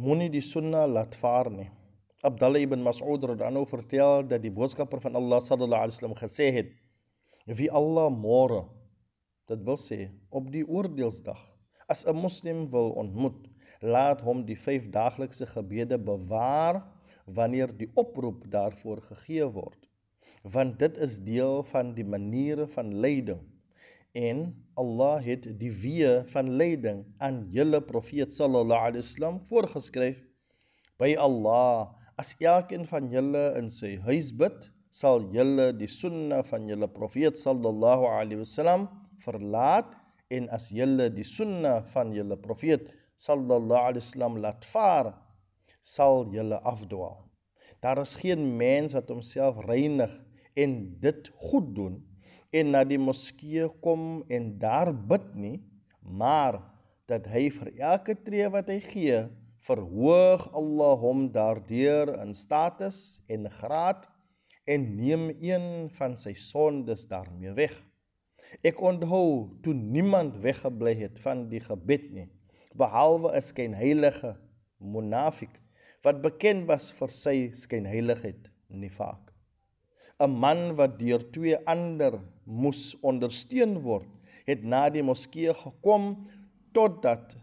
moenie die sunna laat vaar nie. Abdullah ibn Mas'ud radhiyallahu vertel dat die boodskapper van Allah sallallahu alaihi wasallam gesê het: "Wie Allah môre, dit wil sê op die oordeelsdag, as 'n moslim wil ontmoet, laat hom die vyf daaglikse gebede bewaar wanneer die oproep daarvoor gegee word, want dit is deel van die maniere van lyding." En Allah het die weë van lyding aan julle profeet sallallahu alaihi wasallam voorgeskryf by Allah As elkeen van julle in sy huis bid, sal julle die sunna van julle profeet sallallahu alaihi wasallam verlaat en as julle die sunna van julle profeet sallallahu alaihi wasallam laat vaar, sal julle afdwaal. Daar is geen mens wat homself reinig en dit goed doen en na die moskee kom en daar bid nie, maar dat hy vir elke tree wat hy gee verhoog Allah hom daardeur in status en graad en neem een van sy sondes daarmee weg. Ek onthou toe niemand weggebly het van die gebed nie, behalwe 'n skynheilige munafik wat bekend was vir sy skynheiligheid, nifaq. 'n Man wat deur twee ander moes ondersteun word, het na die moskee gekom totdat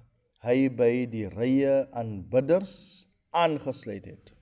hy by die rye aanbidders aangesluit het.